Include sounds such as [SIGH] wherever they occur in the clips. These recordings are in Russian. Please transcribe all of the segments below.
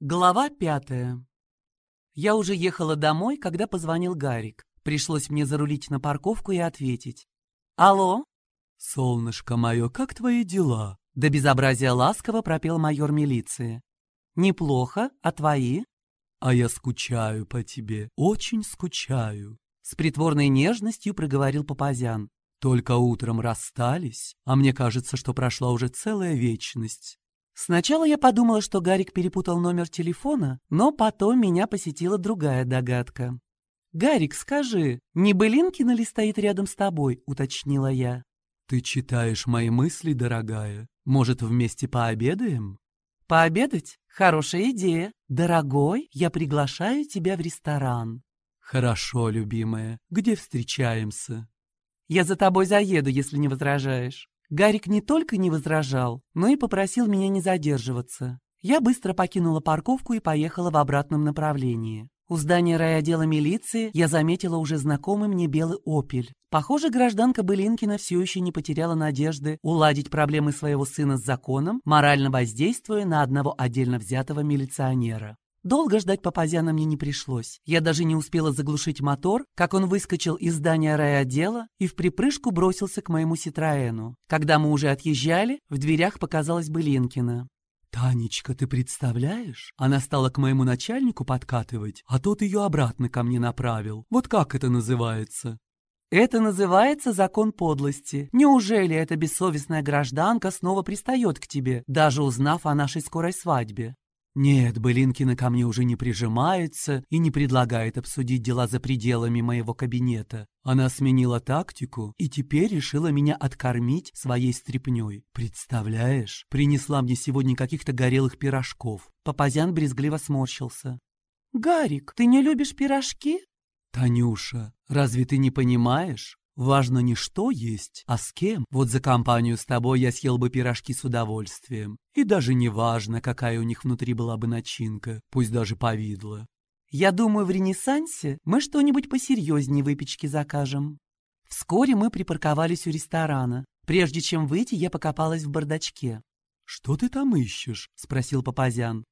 Глава пятая. Я уже ехала домой, когда позвонил Гарик. Пришлось мне зарулить на парковку и ответить. «Алло?» «Солнышко мое, как твои дела?» До безобразия ласково пропел майор милиции. «Неплохо, а твои?» «А я скучаю по тебе, очень скучаю», — с притворной нежностью проговорил Папазян. «Только утром расстались, а мне кажется, что прошла уже целая вечность. Сначала я подумала, что Гарик перепутал номер телефона, но потом меня посетила другая догадка. «Гарик, скажи, не Былинкина ли стоит рядом с тобой?» — уточнила я. «Ты читаешь мои мысли, дорогая. Может, вместе пообедаем?» «Пообедать? Хорошая идея. Дорогой, я приглашаю тебя в ресторан». «Хорошо, любимая. Где встречаемся?» «Я за тобой заеду, если не возражаешь». Гарик не только не возражал, но и попросил меня не задерживаться. Я быстро покинула парковку и поехала в обратном направлении. У здания райотдела милиции я заметила уже знакомый мне белый «Опель». Похоже, гражданка Былинкина все еще не потеряла надежды уладить проблемы своего сына с законом, морально воздействуя на одного отдельно взятого милиционера. Долго ждать Папазяна мне не пришлось. Я даже не успела заглушить мотор, как он выскочил из здания райотдела и в припрыжку бросился к моему Ситроэну. Когда мы уже отъезжали, в дверях показалась Былинкина. «Танечка, ты представляешь? Она стала к моему начальнику подкатывать, а тот ее обратно ко мне направил. Вот как это называется?» «Это называется закон подлости. Неужели эта бессовестная гражданка снова пристает к тебе, даже узнав о нашей скорой свадьбе?» Нет, Былинкина ко мне уже не прижимается и не предлагает обсудить дела за пределами моего кабинета. Она сменила тактику и теперь решила меня откормить своей стряпнёй. Представляешь, принесла мне сегодня каких-то горелых пирожков. Папазян брезгливо сморщился. «Гарик, ты не любишь пирожки?» «Танюша, разве ты не понимаешь? Важно не что есть, а с кем. Вот за компанию с тобой я съел бы пирожки с удовольствием. И даже не важно, какая у них внутри была бы начинка, пусть даже повидло. Я думаю, в Ренессансе мы что-нибудь посерьезнее выпечки закажем. Вскоре мы припарковались у ресторана. Прежде чем выйти, я покопалась в бардачке. «Что ты там ищешь?» — спросил Папазян.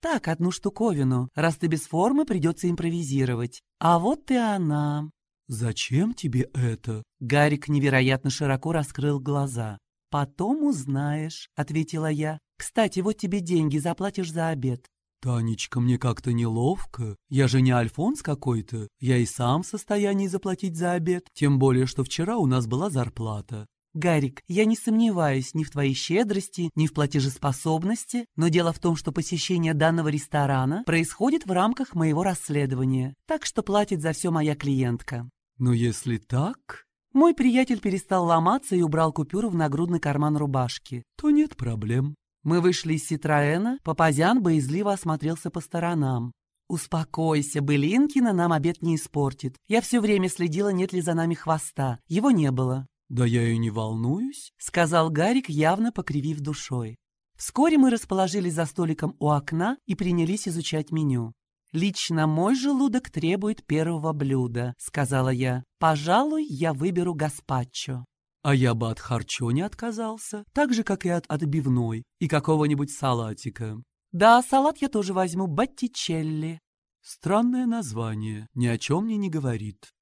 «Так, одну штуковину. Раз ты без формы, придется импровизировать. А вот и она». «Зачем тебе это?» Гарик невероятно широко раскрыл глаза. «Потом узнаешь», — ответила я. «Кстати, вот тебе деньги, заплатишь за обед». «Танечка, мне как-то неловко. Я же не Альфонс какой-то. Я и сам в состоянии заплатить за обед. Тем более, что вчера у нас была зарплата». «Гарик, я не сомневаюсь ни в твоей щедрости, ни в платежеспособности, но дело в том, что посещение данного ресторана происходит в рамках моего расследования, так что платит за все моя клиентка». «Но если так...» Мой приятель перестал ломаться и убрал купюру в нагрудный карман рубашки. «То нет проблем». Мы вышли из Ситроэна, Папазян боязливо осмотрелся по сторонам. «Успокойся, Былинкина нам обед не испортит. Я все время следила, нет ли за нами хвоста. Его не было». «Да я и не волнуюсь», — сказал Гарик, явно покривив душой. Вскоре мы расположились за столиком у окна и принялись изучать меню. «Лично мой желудок требует первого блюда», — сказала я. «Пожалуй, я выберу гаспачо». «А я бы от харчо не отказался, так же, как и от отбивной и какого-нибудь салатика». «Да, салат я тоже возьму, боттичелли». Странное название, ни о чем мне не говорит.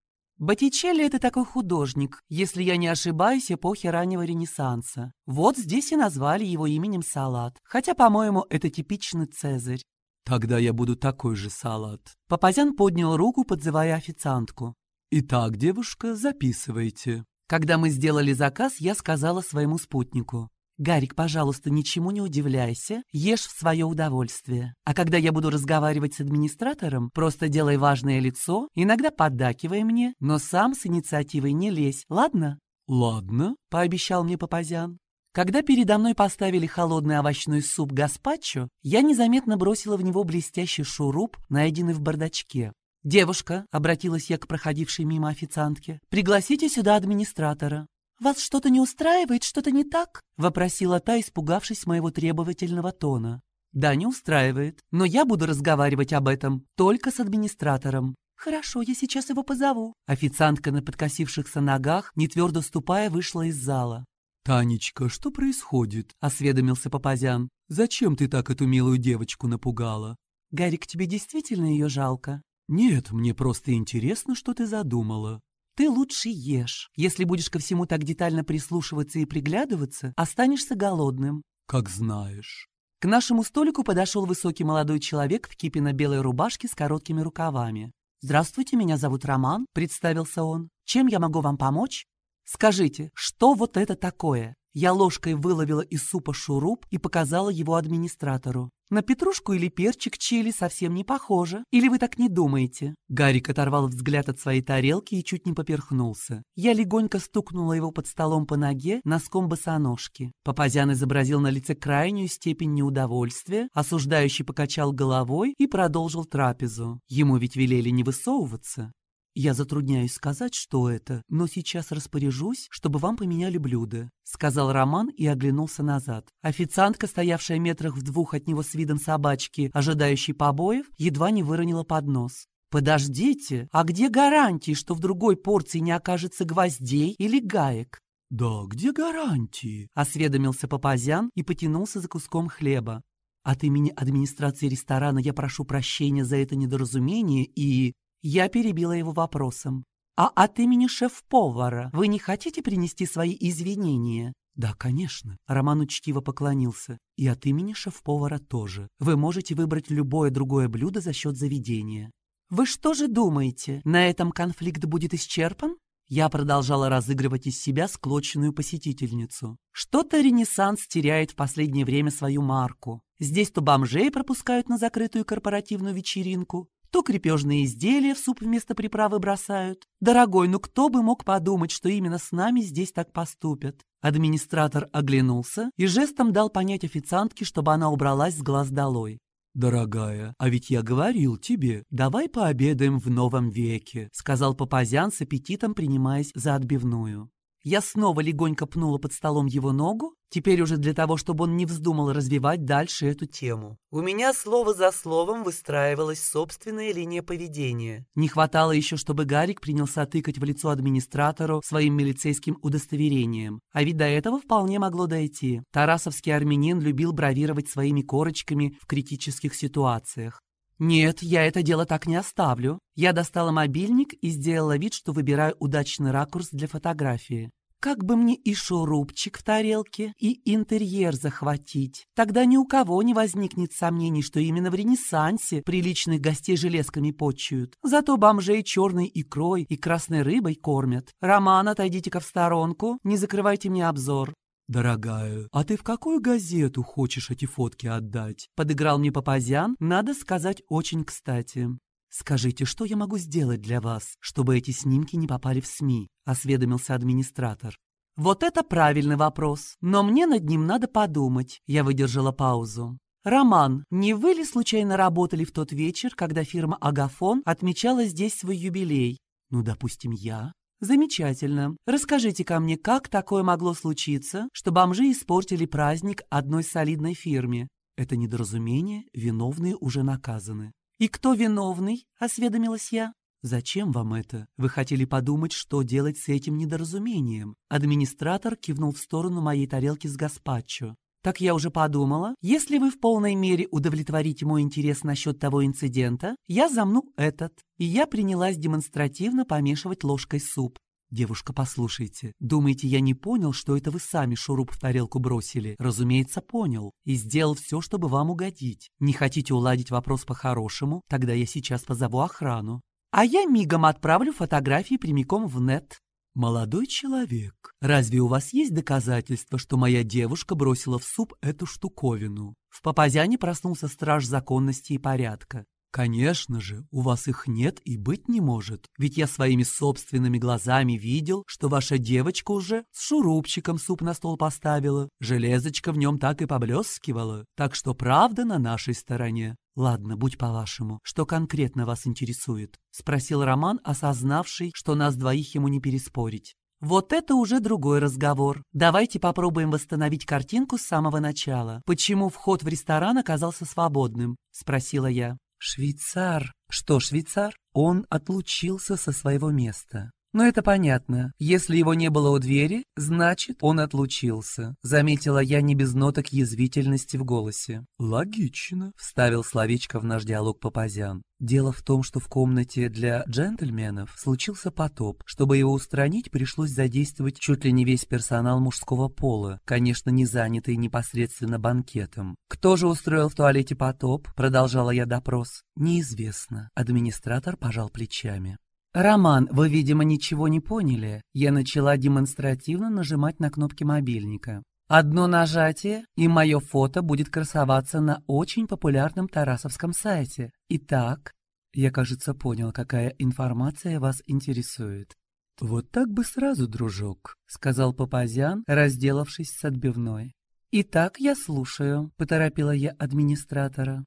Боттичелли — это такой художник, если я не ошибаюсь, эпохи раннего Ренессанса. Вот здесь и назвали его именем салат, хотя, по-моему, это типичный Цезарь. Тогда я буду такой же салат. Папазян поднял руку, подзывая официантку. Итак, девушка, записывайте. Когда мы сделали заказ, я сказала своему спутнику. «Гарик, пожалуйста, ничему не удивляйся, ешь в свое удовольствие. А когда я буду разговаривать с администратором, просто делай важное лицо, иногда поддакивай мне, но сам с инициативой не лезь, ладно?» «Ладно», — пообещал мне Папазян. Когда передо мной поставили холодный овощной суп гаспачо, я незаметно бросила в него блестящий шуруп, найденный в бардачке. «Девушка», — обратилась я к проходившей мимо официантке, — «пригласите сюда администратора». «Вас что-то не устраивает, что-то не так?» — вопросила та, испугавшись моего требовательного тона. «Да, не устраивает, но я буду разговаривать об этом только с администратором». «Хорошо, я сейчас его позову». Официантка на подкосившихся ногах, не твердо ступая, вышла из зала. «Танечка, что происходит?» — осведомился Папазян. «Зачем ты так эту милую девочку напугала?» Гарик, тебе действительно ее жалко? Нет, мне просто интересно, что ты задумала. Ты лучше ешь. Если будешь ко всему так детально прислушиваться и приглядываться, останешься голодным. Как знаешь. К нашему столику подошел высокий молодой человек в кипино-белой рубашке с короткими рукавами. «Здравствуйте, меня зовут Роман», — представился он. «Чем я могу вам помочь?» «Скажите, что вот это такое?» Я ложкой выловила из супа шуруп и показала его администратору. На петрушку или перчик чили совсем не похоже. Или вы так не думаете?» Гарик оторвал взгляд от своей тарелки и чуть не поперхнулся. Я легонько стукнула его под столом по ноге носком босоножки. Папазян изобразил на лице крайнюю степень неудовольствия, осуждающий покачал головой и продолжил трапезу. Ему ведь велели не высовываться. «Я затрудняюсь сказать, что это, но сейчас распоряжусь, чтобы вам поменяли блюдо», — сказал Роман и оглянулся назад. Официантка, стоявшая метрах в двух от него с видом собачки, ожидающей побоев, едва не выронила поднос. «Подождите, а где гарантии, что в другой порции не окажется гвоздей или гаек?» «Да, где гарантии?» — осведомился Папазян и потянулся за куском хлеба. «От имени администрации ресторана я прошу прощения за это недоразумение и...» Я перебила его вопросом. «А от имени шеф-повара вы не хотите принести свои извинения?» «Да, конечно». Роман учтиво поклонился. «И от имени шеф-повара тоже. Вы можете выбрать любое другое блюдо за счет заведения». «Вы что же думаете, на этом конфликт будет исчерпан?» Я продолжала разыгрывать из себя склоченную посетительницу. Что-то Ренессанс теряет в последнее время свою марку. Здесь то бомжей пропускают на закрытую корпоративную вечеринку, то крепежные изделия в суп вместо приправы бросают. Дорогой, ну кто бы мог подумать, что именно с нами здесь так поступят? Администратор оглянулся и жестом дал понять официантке, чтобы она убралась с глаз долой. «Дорогая, а ведь я говорил тебе, давай пообедаем в новом веке», сказал Папазян с аппетитом, принимаясь за отбивную. Я снова легонько пнула под столом его ногу, теперь уже для того, чтобы он не вздумал развивать дальше эту тему. У меня слово за словом выстраивалась собственная линия поведения. Не хватало еще, чтобы Гарик принялся тыкать в лицо администратору своим милицейским удостоверением. А ведь до этого вполне могло дойти. Тарасовский армянин любил бравировать своими корочками в критических ситуациях. «Нет, я это дело так не оставлю». Я достала мобильник и сделала вид, что выбираю удачный ракурс для фотографии. Как бы мне и шурупчик в тарелке, и интерьер захватить. Тогда ни у кого не возникнет сомнений, что именно в Ренессансе приличных гостей железками почуют. Зато бомжей черной икрой и красной рыбой кормят. Роман, отойдите-ка в сторонку, не закрывайте мне обзор. «Дорогая, а ты в какую газету хочешь эти фотки отдать?» Подыграл мне Папазян, надо сказать, очень кстати. «Скажите, что я могу сделать для вас, чтобы эти снимки не попали в СМИ?» – осведомился администратор. «Вот это правильный вопрос, но мне над ним надо подумать», – я выдержала паузу. «Роман, не вы ли случайно работали в тот вечер, когда фирма «Агафон» отмечала здесь свой юбилей?» «Ну, допустим, я», Замечательно. расскажите ко мне, как такое могло случиться, что бомжи испортили праздник одной солидной фирме? Это недоразумение, виновные уже наказаны. И кто виновный? Осведомилась я. «Зачем вам это? Вы хотели подумать, что делать с этим недоразумением?» Администратор кивнул в сторону моей тарелки с гаспачо. Так я уже подумала, если вы в полной мере удовлетворите мой интерес насчет того инцидента, я замну этот. И я принялась демонстративно помешивать ложкой суп. «Девушка, послушайте, думаете, я не понял, что это вы сами шуруп в тарелку бросили? Разумеется, понял. И сделал все, чтобы вам угодить. Не хотите уладить вопрос по-хорошему? Тогда я сейчас позову охрану». «А я мигом отправлю фотографии прямиком в нет», «Молодой человек, разве у вас есть доказательства, что моя девушка бросила в суп эту штуковину?» В Папазяне проснулся страж законности и порядка. «Конечно же, у вас их нет и быть не может, ведь я своими собственными глазами видел, что ваша девочка уже с шурупчиком суп на стол поставила, железочка в нем так и поблескивала, так что правда на нашей стороне. «Ладно, будь по-вашему. Что конкретно вас интересует?» — спросил Роман, осознавший, что нас двоих ему не переспорить. Вот это уже другой разговор. Давайте попробуем восстановить картинку с самого начала. Почему вход в ресторан оказался свободным? Спросила я. Швейцар. Что швейцар? Он отлучился со своего места. Но это понятно. Если его не было у двери, значит, он отлучился. Заметила я не без ноток язвительности в голосе. «Логично», — вставил словечко в наш диалог Папазян. Дело в том, что в комнате для джентльменов случился потоп. Чтобы его устранить, пришлось задействовать чуть ли не весь персонал мужского пола, конечно, не занятый непосредственно банкетом. «Кто же устроил в туалете потоп?» — продолжала я допрос. «Неизвестно». Администратор пожал плечами. «Роман, вы, видимо, ничего не поняли. Я начала демонстративно нажимать на кнопки мобильника. Одно нажатие, и мое фото будет красоваться на очень популярном тарасовском сайте. Итак, я, кажется, понял, какая информация вас интересует. «Вот так бы сразу, дружок», — сказал Папазян, разделавшись с отбивной. «Итак, я слушаю», — поторопила я администратора.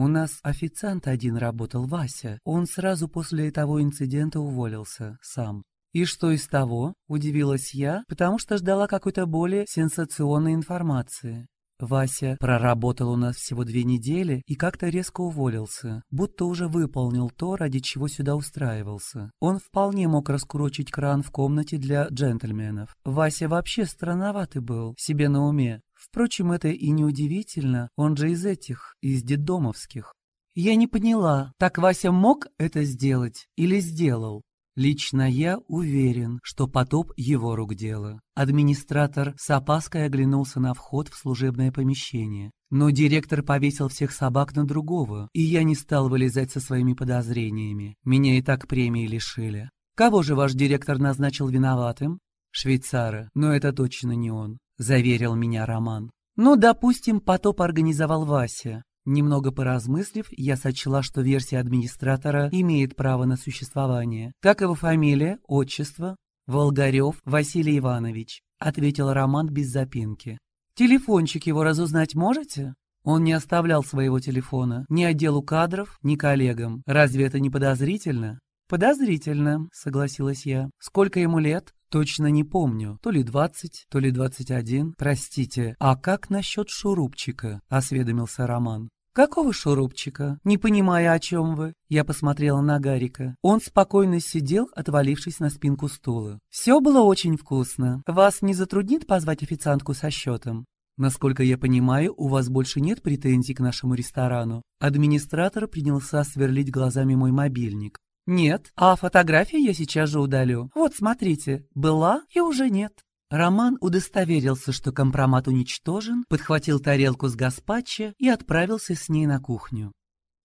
У нас официант один работал, Вася. Он сразу после того инцидента уволился сам. «И что из того?» – удивилась я, потому что ждала какой-то более сенсационной информации. Вася проработал у нас всего две недели и как-то резко уволился, будто уже выполнил то, ради чего сюда устраивался. Он вполне мог раскурочить кран в комнате для джентльменов. Вася вообще странноватый был, себе на уме. Впрочем, это и не удивительно, он же из этих, из детдомовских. Я не поняла, так Вася мог это сделать или сделал? Лично я уверен, что потоп его рук дело. Администратор с опаской оглянулся на вход в служебное помещение. Но директор повесил всех собак на другого, и я не стал вылезать со своими подозрениями. Меня и так премии лишили. Кого же ваш директор назначил виноватым? Швейцара, но это точно не он заверил меня Роман. Ну, допустим, потоп организовал Вася. Немного поразмыслив, я сочла, что версия администратора имеет право на существование. Как его фамилия, отчество? Волгарев Василий Иванович, ответил Роман без запинки. Телефончик его разузнать можете? Он не оставлял своего телефона ни отделу кадров, ни коллегам. Разве это не подозрительно? «Подозрительно», — согласилась я. «Сколько ему лет?» «Точно не помню. То ли двадцать, то ли двадцать один. Простите, а как насчет шурупчика?» — осведомился Роман. «Какого шурупчика? Не понимаю, о чем вы». Я посмотрела на Гарика. Он спокойно сидел, отвалившись на спинку стула. «Все было очень вкусно. Вас не затруднит позвать официантку со счетом?» Насколько я понимаю, у вас больше нет претензий к нашему ресторану. Администратор принялся сверлить глазами мой мобильник. «Нет, а фотографии я сейчас же удалю. Вот, смотрите, была и уже нет». Роман удостоверился, что компромат уничтожен, подхватил тарелку с гаспачо и отправился с ней на кухню.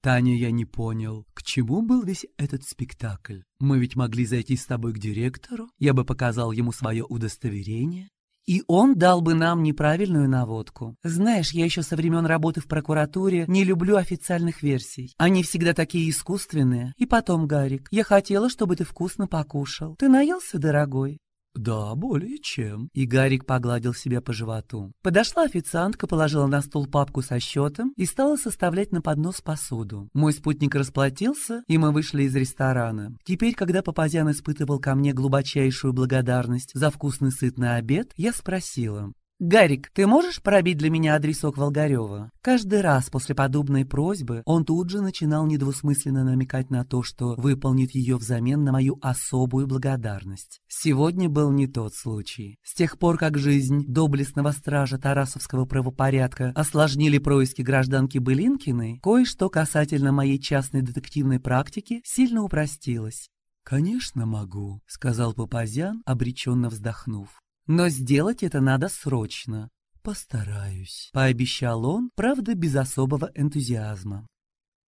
«Таня, я не понял, к чему был весь этот спектакль? Мы ведь могли зайти с тобой к директору, я бы показал ему свое удостоверение, и он дал бы нам неправильную наводку. Знаешь, я еще со времен работы в прокуратуре не люблю официальных версий. Они всегда такие искусственные. И потом, Гарик, я хотела, чтобы ты вкусно покушал. Ты наелся, дорогой? «Да, более чем». И Гарик погладил себя по животу. Подошла официантка, положила на стол папку со счетом и стала составлять на поднос посуду. Мой спутник расплатился, и мы вышли из ресторана. Теперь, когда Папазян испытывал ко мне глубочайшую благодарность за вкусный сытный обед, я спросила, «Гарик, ты можешь пробить для меня адресок Волгарева?» Каждый раз после подобной просьбы он тут же начинал недвусмысленно намекать на то, что выполнит ее взамен на мою особую благодарность. Сегодня был не тот случай. С тех пор, как жизнь доблестного стража Тарасовского правопорядка осложнили происки гражданки Былинкиной, кое-что касательно моей частной детективной практики сильно упростилось. «Конечно могу», — сказал Папазян, обреченно вздохнув. Но сделать это надо срочно. Постараюсь, пообещал он, правда, без особого энтузиазма.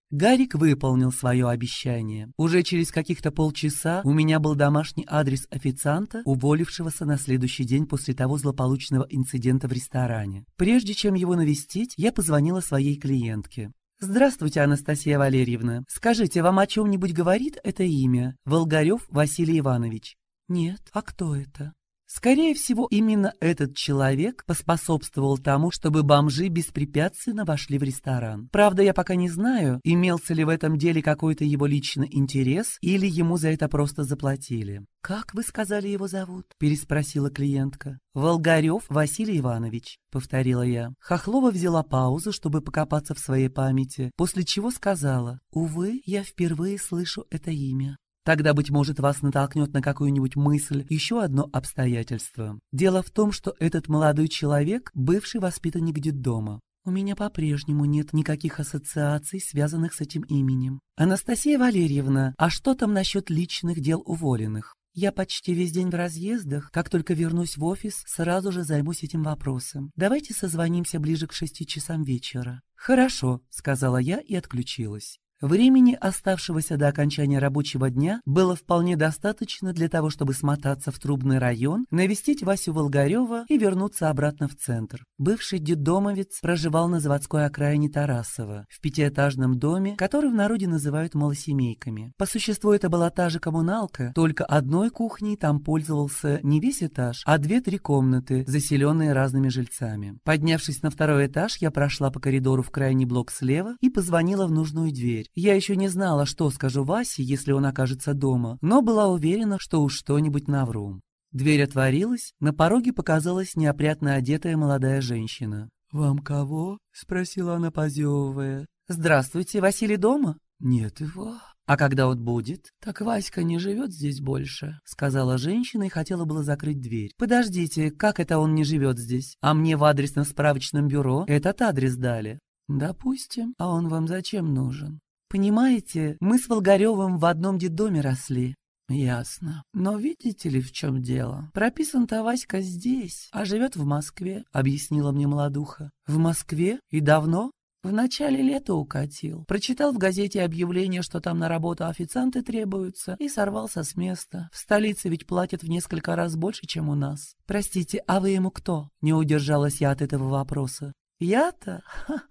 Гарик выполнил свое обещание. Уже через каких-то полчаса у меня был домашний адрес официанта, уволившегося на следующий день после того злополучного инцидента в ресторане. Прежде чем его навестить, я позвонила своей клиентке. «Здравствуйте, Анастасия Валерьевна. Скажите, вам о чем-нибудь говорит это имя? Волгарев Василий Иванович?» «Нет. А кто это?» Скорее всего, именно этот человек поспособствовал тому, чтобы бомжи беспрепятственно вошли в ресторан. Правда, я пока не знаю, имелся ли в этом деле какой-то его личный интерес или ему за это просто заплатили. «Как вы сказали его зовут?» – переспросила клиентка. «Волгарев Василий Иванович», – повторила я. Хохлова взяла паузу, чтобы покопаться в своей памяти, после чего сказала, «Увы, я впервые слышу это имя». Тогда, быть может, вас натолкнет на какую-нибудь мысль еще одно обстоятельство. Дело в том, что этот молодой человек – бывший воспитанник детдома. У меня по-прежнему нет никаких ассоциаций, связанных с этим именем. Анастасия Валерьевна, а что там насчет личных дел уволенных? Я почти весь день в разъездах. Как только вернусь в офис, сразу же займусь этим вопросом. Давайте созвонимся ближе к шести часам вечера. «Хорошо», — сказала я и отключилась. Времени, оставшегося до окончания рабочего дня, было вполне достаточно для того, чтобы смотаться в Трубный район, навестить Васю Волгарева и вернуться обратно в центр. Бывший детдомовец проживал на заводской окраине Тарасова, в пятиэтажном доме, который в народе называют малосемейками. По существу это была та же коммуналка, только одной кухней там пользовался не весь этаж, а две-три комнаты, заселенные разными жильцами. Поднявшись на второй этаж, я прошла по коридору в крайний блок слева и позвонила в нужную дверь дверь. Я еще не знала, что скажу Васе, если он окажется дома, но была уверена, что уж что-нибудь навру. Дверь отворилась, на пороге показалась неопрятно одетая молодая женщина. «Вам кого?» — спросила она, позевывая. «Здравствуйте, Василий дома?» «Нет его». «А когда он будет?» «Так Васька не живет здесь больше», — сказала женщина и хотела было закрыть дверь. «Подождите, как это он не живет здесь? А мне в адресном-справочном бюро этот адрес дали». «Допустим. А он вам зачем нужен?» Понимаете, мы с Волгаревым в одном детдоме росли. Ясно. Но видите ли, в чем дело? Прописан-то Васька здесь, а живет в Москве, объяснила мне молодуха. В Москве? И давно? В начале лета укатил. Прочитал в газете объявление, что там на работу официанты требуются, и сорвался с места. В столице ведь платят в несколько раз больше, чем у нас. Простите, а вы ему кто? Не удержалась я от этого вопроса. «Я-то?» [LAUGHS]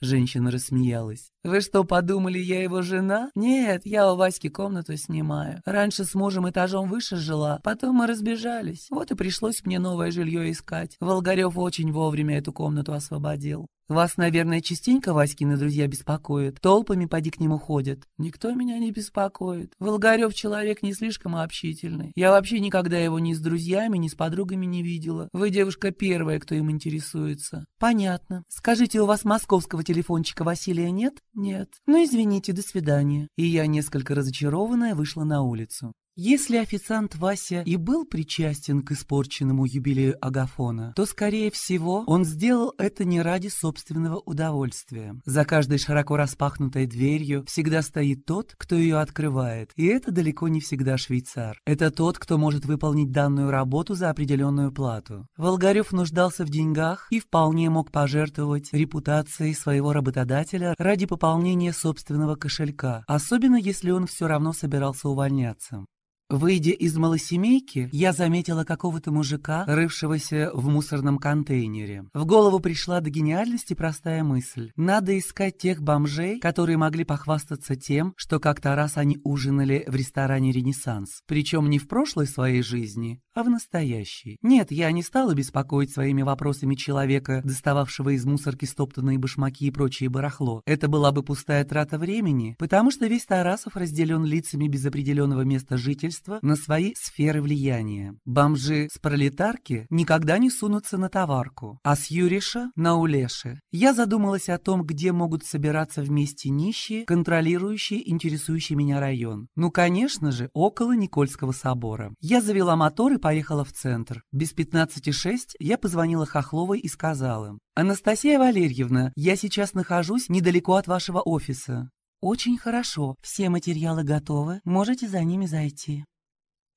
Женщина рассмеялась. «Вы что, подумали, я его жена? Нет, я у Васьки комнату снимаю. Раньше с мужем этажом выше жила, потом мы разбежались. Вот и пришлось мне новое жилье искать. Волгарев очень вовремя эту комнату освободил. Вас, наверное, частенько Васькины друзья беспокоят? Толпами поди к нему ходят. Никто меня не беспокоит. Волгарев человек не слишком общительный. Я вообще никогда его ни с друзьями, ни с подругами не видела. Вы девушка первая, кто им интересуется. Понятно. Скажите, у вас московского телефончика Василия нет? Нет. Ну, извините, до свидания. И я, несколько разочарованная, вышла на улицу. Если официант Вася и был причастен к испорченному юбилею Агафона, то, скорее всего, он сделал это не ради собственного удовольствия. За каждой широко распахнутой дверью всегда стоит тот, кто ее открывает, и это далеко не всегда швейцар. Это тот, кто может выполнить данную работу за определенную плату. Волгарев нуждался в деньгах и вполне мог пожертвовать репутацией своего работодателя ради пополнения собственного кошелька, особенно если он все равно собирался увольняться. Выйдя из малосемейки, я заметила какого-то мужика, рывшегося в мусорном контейнере. В голову пришла до гениальности простая мысль. Надо искать тех бомжей, которые могли похвастаться тем, что как-то раз они ужинали в ресторане «Ренессанс». Причем не в прошлой своей жизни, а в настоящей. Нет, я не стала беспокоить своими вопросами человека, достававшего из мусорки стоптанные башмаки и прочее барахло. Это была бы пустая трата времени, потому что весь Тарасов разделен лицами без определенного места жительства общества на свои сферы влияния. Бомжи с пролетарки никогда не сунутся на товарку, а с Юриша – на Улеши. Я задумалась о том, где могут собираться вместе нищие, контролирующие интересующий меня район. Ну, конечно же, около Никольского собора. Я завела мотор и поехала в центр. Без 15.06 я позвонила Хохловой и сказала, «Анастасия Валерьевна, я сейчас нахожусь недалеко от вашего офиса». «Очень хорошо. Все материалы готовы. Можете за ними зайти».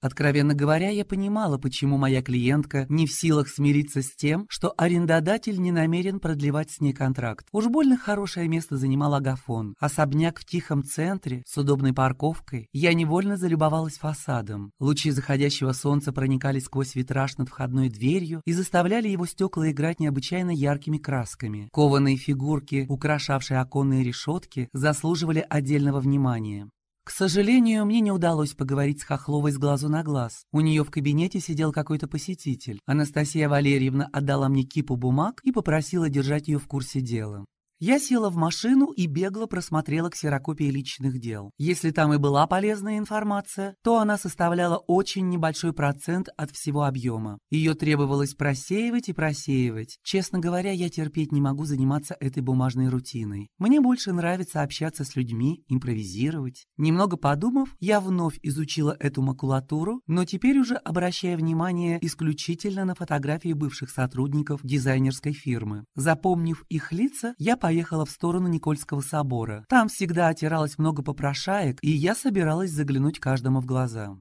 Откровенно говоря, я понимала, почему моя клиентка не в силах смириться с тем, что арендодатель не намерен продлевать с ней контракт. Уж больно хорошее место занимал Агафон. Особняк в тихом центре, с удобной парковкой. Я невольно залюбовалась фасадом. Лучи заходящего солнца проникали сквозь витраж над входной дверью и заставляли его стекла играть необычайно яркими красками. Кованые фигурки, украшавшие оконные решетки, заслуживали отдельного внимания. К сожалению, мне не удалось поговорить с Хохловой с глазу на глаз. У нее в кабинете сидел какой-то посетитель. Анастасия Валерьевна отдала мне кипу бумаг и попросила держать ее в курсе дела. Я села в машину и бегло просмотрела ксерокопии личных дел. Если там и была полезная информация, то она составляла очень небольшой процент от всего объема. Ее требовалось просеивать и просеивать. Честно говоря, я терпеть не могу заниматься этой бумажной рутиной. Мне больше нравится общаться с людьми, импровизировать. Немного подумав, я вновь изучила эту макулатуру, но теперь уже обращая внимание исключительно на фотографии бывших сотрудников дизайнерской фирмы. Запомнив их лица, я поехала в сторону Никольского собора. Там всегда отиралось много попрошаек, и я собиралась заглянуть каждому в глаза.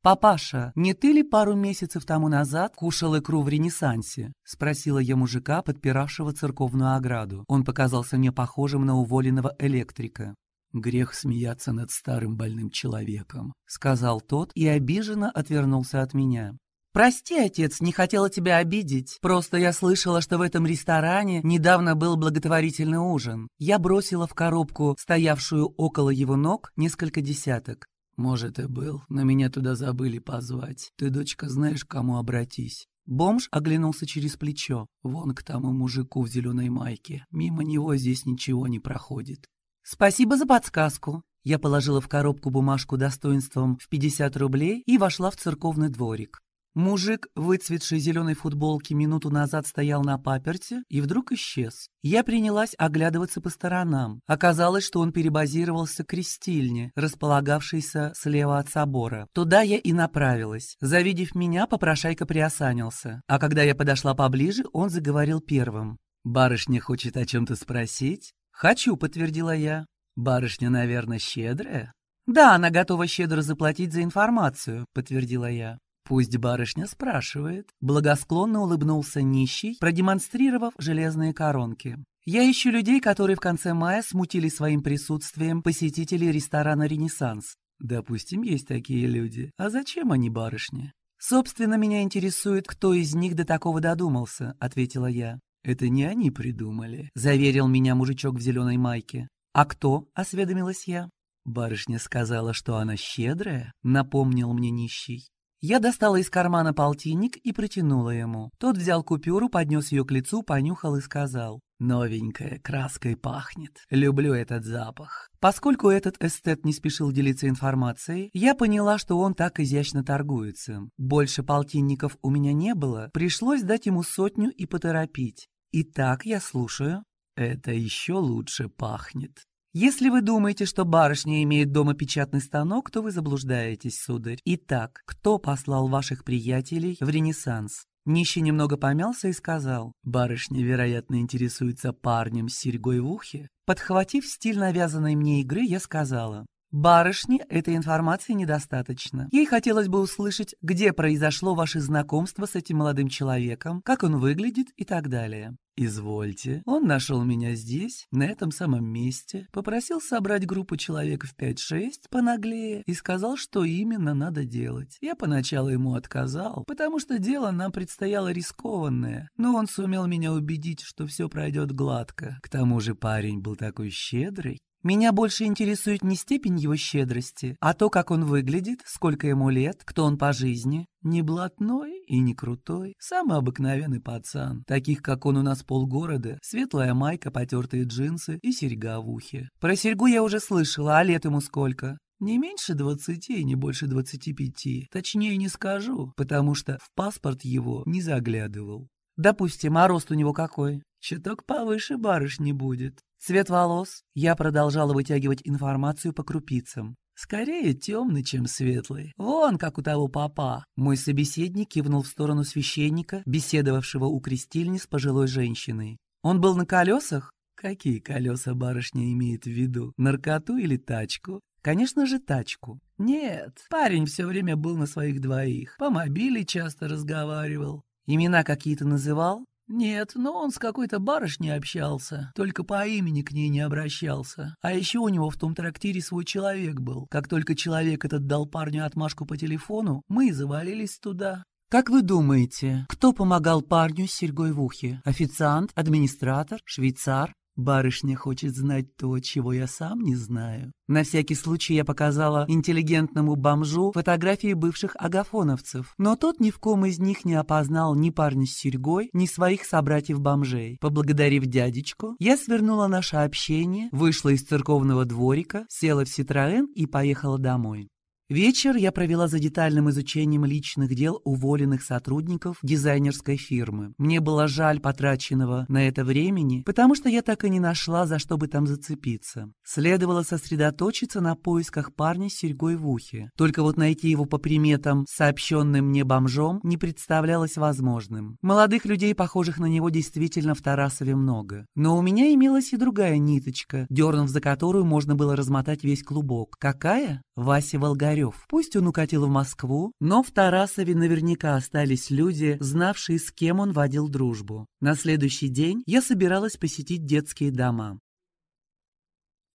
«Папаша, не ты ли пару месяцев тому назад кушал икру в Ренессансе?» — спросила я мужика, подпиравшего церковную ограду. Он показался мне похожим на уволенного электрика. «Грех смеяться над старым больным человеком», — сказал тот и обиженно отвернулся от меня. «Прости, отец, не хотела тебя обидеть. Просто я слышала, что в этом ресторане недавно был благотворительный ужин. Я бросила в коробку, стоявшую около его ног, несколько десяток. Может, и был, но меня туда забыли позвать. Ты, дочка, знаешь, к кому обратись?» Бомж оглянулся через плечо. «Вон к тому мужику в зеленой майке. Мимо него здесь ничего не проходит». «Спасибо за подсказку». Я положила в коробку бумажку достоинством в 50 рублей и вошла в церковный дворик. Мужик в выцветшей зеленой футболке минуту назад стоял на паперте и вдруг исчез. Я принялась оглядываться по сторонам. Оказалось, что он перебазировался к крестильне, располагавшейся слева от собора. Туда я и направилась. Завидев меня, попрошайка приосанился. А когда я подошла поближе, он заговорил первым. «Барышня хочет о чем-то спросить?» «Хочу», — подтвердила я. «Барышня, наверное, щедрая?» «Да, она готова щедро заплатить за информацию», — подтвердила я. «Пусть барышня спрашивает», — благосклонно улыбнулся нищий, продемонстрировав железные коронки. «Я ищу людей, которые в конце мая смутили своим присутствием посетителей ресторана «Ренессанс». Допустим, есть такие люди. А зачем они барышне? Собственно, меня интересует, кто из них до такого додумался, ответила я. Это не они придумали, заверил меня мужичок в зеленой майке. А кто? осведомилась я. Барышня сказала, что она щедрая, напомнил мне нищий. Я достала из кармана полтинник и протянула ему. Тот взял купюру, поднес ее к лицу, понюхал и сказал. «Новенькая, краской пахнет. Люблю этот запах». Поскольку этот эстет не спешил делиться информацией, я поняла, что он так изящно торгуется. Больше полтинников у меня не было, пришлось дать ему сотню и поторопить. Итак, я слушаю. Это еще лучше пахнет. Если вы думаете, что барышня имеет дома печатный станок, то вы заблуждаетесь, сударь. Итак, кто послал ваших приятелей в Ренессанс? Нищий немного помялся и сказал. Барышня, вероятно, интересуется парнем с серьгой в ухе. Подхватив стиль навязанной мне игры, я сказала. Барышне этой информации недостаточно. Ей хотелось бы услышать, где произошло ваше знакомство с этим молодым человеком, как он выглядит и так далее. «Извольте. Он нашел меня здесь, на этом самом месте, попросил собрать группу человек в 5-6 понаглее и сказал, что именно надо делать. Я поначалу ему отказал, потому что дело нам предстояло рискованное, но он сумел меня убедить, что все пройдет гладко. К тому же парень был такой щедрый, меня больше интересует не степень его щедрости, а то, как он выглядит, сколько ему лет, кто он по жизни. Не блатной и не крутой, самый обыкновенный пацан. Таких, как он у нас полгорода, светлая майка, потертые джинсы и серьга в ухе. Про серьгу я уже слышала, а лет ему сколько? Не меньше двадцати не больше двадцати пяти. Точнее не скажу, потому что в паспорт его не заглядывал. Допустим, а рост у него какой? Чуток повыше барышни будет. Цвет волос? Я продолжала вытягивать информацию по крупицам. Скорее темный, чем светлый. Вон, как у того папа. Мой собеседник кивнул в сторону священника, беседовавшего у крестильни с пожилой женщиной. Он был на колесах? Какие колеса барышня имеет в виду? Наркоту или тачку? Конечно же, тачку. Нет, парень все время был на своих двоих. По мобиле часто разговаривал. Имена какие-то называл? «Нет, но он с какой-то барышней общался, только по имени к ней не обращался. А еще у него в том трактире свой человек был. Как только человек этот дал парню отмашку по телефону, мы и завалились туда». «Как вы думаете, кто помогал парню с серьгой в ухе? Официант, администратор, швейцар?» Барышня хочет знать то, чего я сам не знаю. На всякий случай я показала интеллигентному бомжу фотографии бывших агафоновцев, но тот ни в ком из них не опознал ни парня с серьгой, ни своих собратьев-бомжей. Поблагодарив дядечку, я свернула наше общение, вышла из церковного дворика, села в Ситроэн и поехала домой. Вечер я провела за детальным изучением личных дел уволенных сотрудников дизайнерской фирмы. Мне было жаль потраченного на это времени, потому что я так и не нашла, за что бы там зацепиться. Следовало сосредоточиться на поисках парня с серьгой в ухе. Только вот найти его по приметам, сообщенным мне бомжом, не представлялось возможным. Молодых людей, похожих на него, действительно в Тарасове много. Но у меня имелась и другая ниточка, дернув за которую можно было размотать весь клубок. Какая? Вася Волгарев. Пусть он укатил в Москву, но в Тарасове наверняка остались люди, знавшие, с кем он водил дружбу. На следующий день я собиралась посетить детские дома.